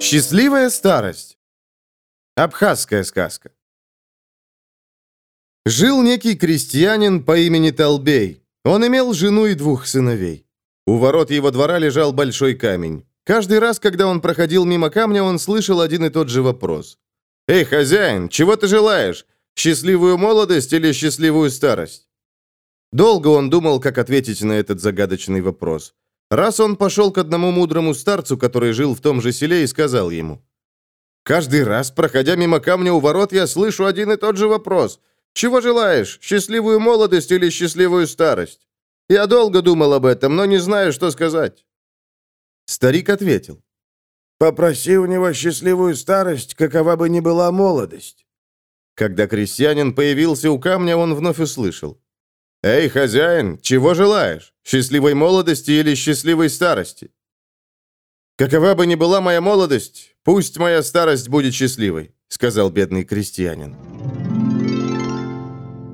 Счастливая старость. Абхазская сказка. Жил некий крестьянин по имени Толбей. Он имел жену и двух сыновей. У ворот его двора лежал большой камень. Каждый раз, когда он проходил мимо камня, он слышал один и тот же вопрос. «Эй, хозяин, чего ты желаешь? Счастливую молодость или счастливую старость?» Долго он думал, как ответить на этот загадочный вопрос. Раз он пошел к одному мудрому старцу, который жил в том же селе, и сказал ему. «Каждый раз, проходя мимо камня у ворот, я слышу один и тот же вопрос. Чего желаешь, счастливую молодость или счастливую старость?» Я долго думал об этом, но не знаю, что сказать. Старик ответил. «Попроси у него счастливую старость, какова бы ни была молодость». Когда крестьянин появился у камня, он вновь услышал. «Эй, хозяин, чего желаешь? Счастливой молодости или счастливой старости?» «Какова бы ни была моя молодость, пусть моя старость будет счастливой», сказал бедный крестьянин.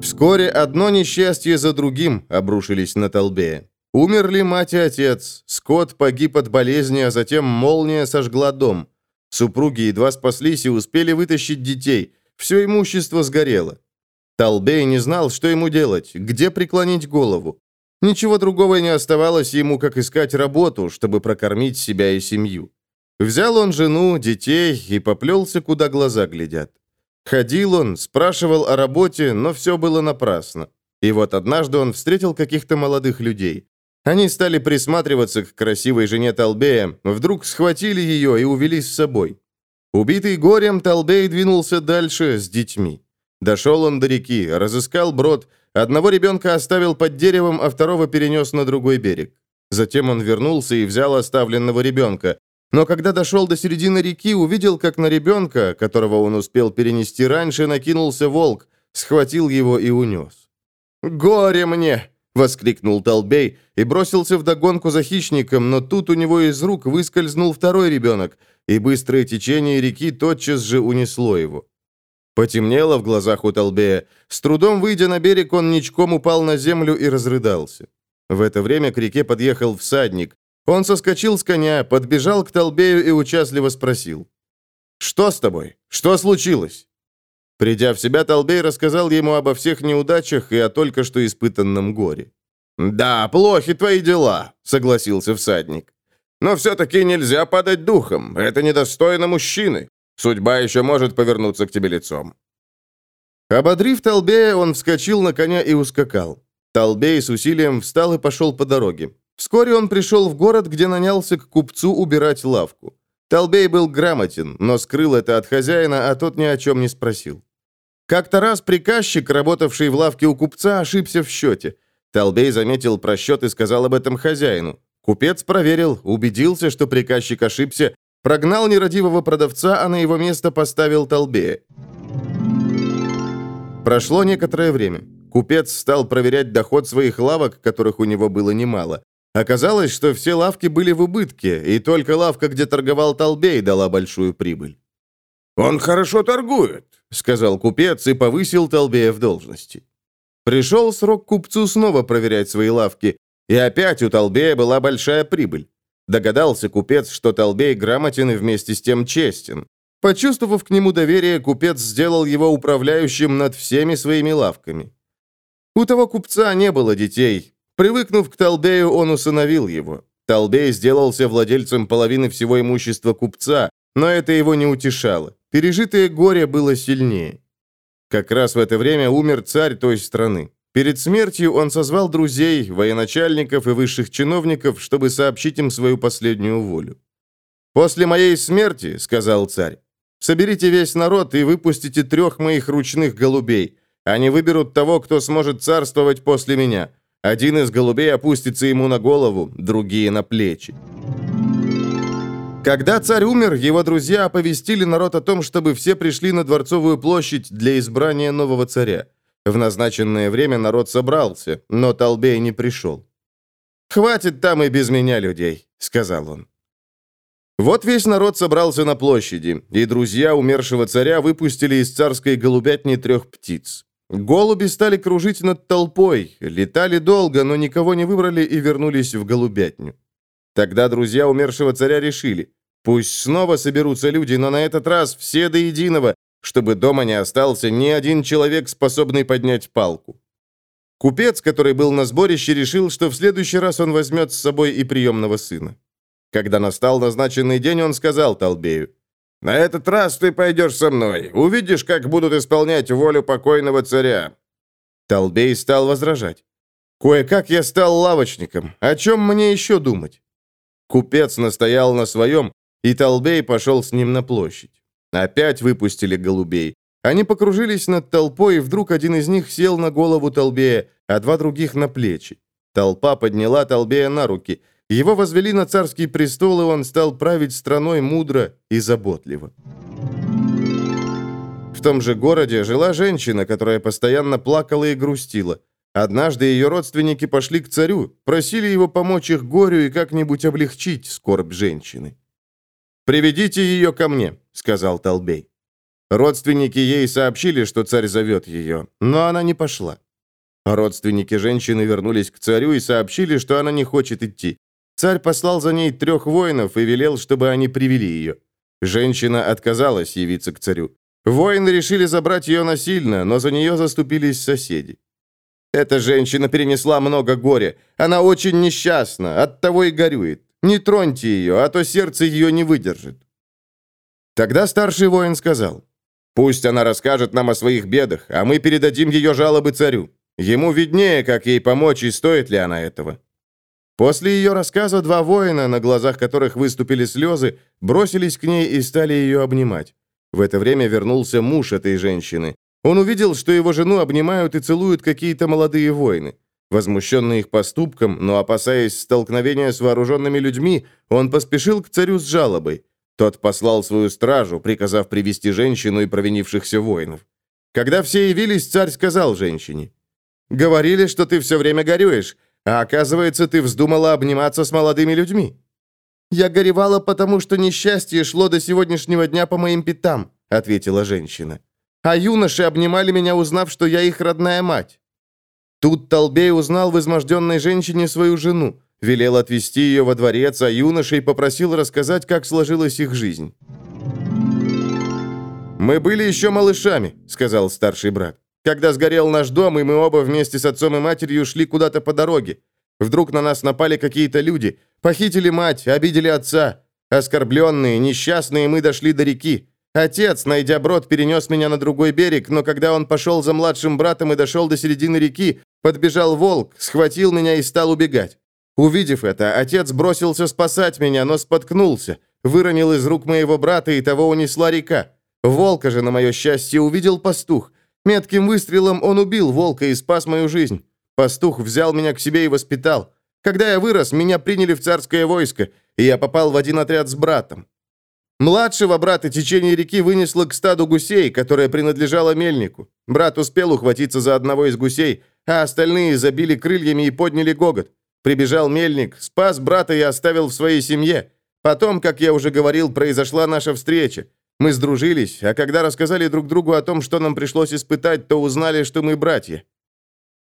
Вскоре одно несчастье за другим обрушились на Толбея. Умерли мать и отец, скот погиб от болезни, а затем молния сожгла дом. Супруги едва спаслись и успели вытащить детей, все имущество сгорело. Толбей не знал, что ему делать, где преклонить голову. Ничего другого не оставалось ему, как искать работу, чтобы прокормить себя и семью. Взял он жену, детей и поплелся, куда глаза глядят. Ходил он, спрашивал о работе, но все было напрасно. И вот однажды он встретил каких-то молодых людей. Они стали присматриваться к красивой жене Талбея, вдруг схватили ее и увели с собой. Убитый горем, Талбей двинулся дальше с детьми. Дошел он до реки, разыскал брод, одного ребенка оставил под деревом, а второго перенес на другой берег. Затем он вернулся и взял оставленного ребенка. Но когда дошел до середины реки, увидел, как на ребенка, которого он успел перенести раньше, накинулся волк, схватил его и унес. «Горе мне!» Воскликнул Толбей и бросился в догонку за хищником, но тут у него из рук выскользнул второй ребенок, и быстрое течение реки тотчас же унесло его. Потемнело в глазах у Толбея. С трудом выйдя на берег, он ничком упал на землю и разрыдался. В это время к реке подъехал всадник. Он соскочил с коня, подбежал к Толбею и участливо спросил. «Что с тобой? Что случилось?» Придя в себя, Толбей рассказал ему обо всех неудачах и о только что испытанном горе. «Да, плохи твои дела», — согласился всадник. «Но все-таки нельзя падать духом. Это недостойно мужчины. Судьба еще может повернуться к тебе лицом». Ободрив Толбея, он вскочил на коня и ускакал. Толбей с усилием встал и пошел по дороге. Вскоре он пришел в город, где нанялся к купцу убирать лавку. Толбей был грамотен, но скрыл это от хозяина, а тот ни о чем не спросил. Как-то раз приказчик, работавший в лавке у купца, ошибся в счете. Толбей заметил просчет и сказал об этом хозяину. Купец проверил, убедился, что приказчик ошибся, прогнал нерадивого продавца, а на его место поставил Толбея. Прошло некоторое время. Купец стал проверять доход своих лавок, которых у него было немало. Оказалось, что все лавки были в убытке, и только лавка, где торговал Толбей, дала большую прибыль. «Он хорошо торгует», — сказал купец и повысил Толбея в должности. Пришел срок купцу снова проверять свои лавки, и опять у Толбея была большая прибыль. Догадался купец, что Толбей грамотен и вместе с тем честен. Почувствовав к нему доверие, купец сделал его управляющим над всеми своими лавками. У того купца не было детей. Привыкнув к Толбею, он усыновил его. Толбей сделался владельцем половины всего имущества купца, но это его не утешало. Пережитое горе было сильнее. Как раз в это время умер царь той страны. Перед смертью он созвал друзей, военачальников и высших чиновников, чтобы сообщить им свою последнюю волю. «После моей смерти, — сказал царь, — соберите весь народ и выпустите трех моих ручных голубей. Они выберут того, кто сможет царствовать после меня. Один из голубей опустится ему на голову, другие — на плечи». Когда царь умер, его друзья оповестили народ о том, чтобы все пришли на Дворцовую площадь для избрания нового царя. В назначенное время народ собрался, но Толбей не пришел. «Хватит там и без меня людей», — сказал он. Вот весь народ собрался на площади, и друзья умершего царя выпустили из царской голубятни трех птиц. Голуби стали кружить над толпой, летали долго, но никого не выбрали и вернулись в голубятню. Тогда друзья умершего царя решили, пусть снова соберутся люди, но на этот раз все до единого, чтобы дома не остался ни один человек, способный поднять палку. Купец, который был на сборище, решил, что в следующий раз он возьмет с собой и приемного сына. Когда настал назначенный день, он сказал Толбею, «На этот раз ты пойдешь со мной. Увидишь, как будут исполнять волю покойного царя». Толбей стал возражать. «Кое-как я стал лавочником. О чем мне еще думать?» Купец настоял на своем, и Толбей пошел с ним на площадь. Опять выпустили голубей. Они покружились над толпой, и вдруг один из них сел на голову Толбея, а два других на плечи. Толпа подняла Толбея на руки. Его возвели на царский престол, и он стал править страной мудро и заботливо. В том же городе жила женщина, которая постоянно плакала и грустила. Однажды ее родственники пошли к царю, просили его помочь их горю и как-нибудь облегчить скорбь женщины. «Приведите ее ко мне», — сказал Толбей. Родственники ей сообщили, что царь зовет ее, но она не пошла. Родственники женщины вернулись к царю и сообщили, что она не хочет идти. Царь послал за ней трех воинов и велел, чтобы они привели ее. Женщина отказалась явиться к царю. Воины решили забрать ее насильно, но за нее заступились соседи. Эта женщина перенесла много горя. Она очень несчастна, оттого и горюет. Не троньте ее, а то сердце ее не выдержит». Тогда старший воин сказал, «Пусть она расскажет нам о своих бедах, а мы передадим ее жалобы царю. Ему виднее, как ей помочь и стоит ли она этого». После ее рассказа два воина, на глазах которых выступили слезы, бросились к ней и стали ее обнимать. В это время вернулся муж этой женщины. Он увидел, что его жену обнимают и целуют какие-то молодые воины. Возмущенный их поступком, но опасаясь столкновения с вооруженными людьми, он поспешил к царю с жалобой. Тот послал свою стражу, приказав привести женщину и провинившихся воинов. Когда все явились, царь сказал женщине, «Говорили, что ты все время горюешь, а оказывается, ты вздумала обниматься с молодыми людьми». «Я горевала, потому что несчастье шло до сегодняшнего дня по моим пятам», — ответила женщина. «А юноши обнимали меня, узнав, что я их родная мать». Тут Толбей узнал в изможденной женщине свою жену, велел отвезти ее во дворец, а юношей попросил рассказать, как сложилась их жизнь. «Мы были еще малышами», — сказал старший брат. «Когда сгорел наш дом, и мы оба вместе с отцом и матерью шли куда-то по дороге. Вдруг на нас напали какие-то люди, похитили мать, обидели отца. Оскорбленные, несчастные, мы дошли до реки. Отец, найдя брод, перенес меня на другой берег, но когда он пошел за младшим братом и дошел до середины реки, подбежал волк, схватил меня и стал убегать. Увидев это, отец бросился спасать меня, но споткнулся, выронил из рук моего брата, и того унесла река. Волка же, на мое счастье, увидел пастух. Метким выстрелом он убил волка и спас мою жизнь. Пастух взял меня к себе и воспитал. Когда я вырос, меня приняли в царское войско, и я попал в один отряд с братом. Младшего брата течение реки вынесло к стаду гусей, которое принадлежало мельнику. Брат успел ухватиться за одного из гусей, а остальные забили крыльями и подняли гогот. Прибежал мельник, спас брата и оставил в своей семье. Потом, как я уже говорил, произошла наша встреча. Мы сдружились, а когда рассказали друг другу о том, что нам пришлось испытать, то узнали, что мы братья.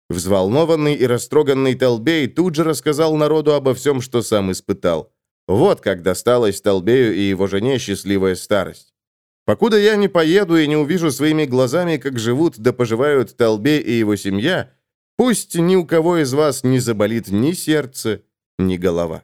Взволнованный и растроганный Толбей тут же рассказал народу обо всем, что сам испытал. Вот как досталось Толбею и его жене счастливая старость. Покуда я не поеду и не увижу своими глазами, как живут да поживают Толбей и его семья, пусть ни у кого из вас не заболит ни сердце, ни голова.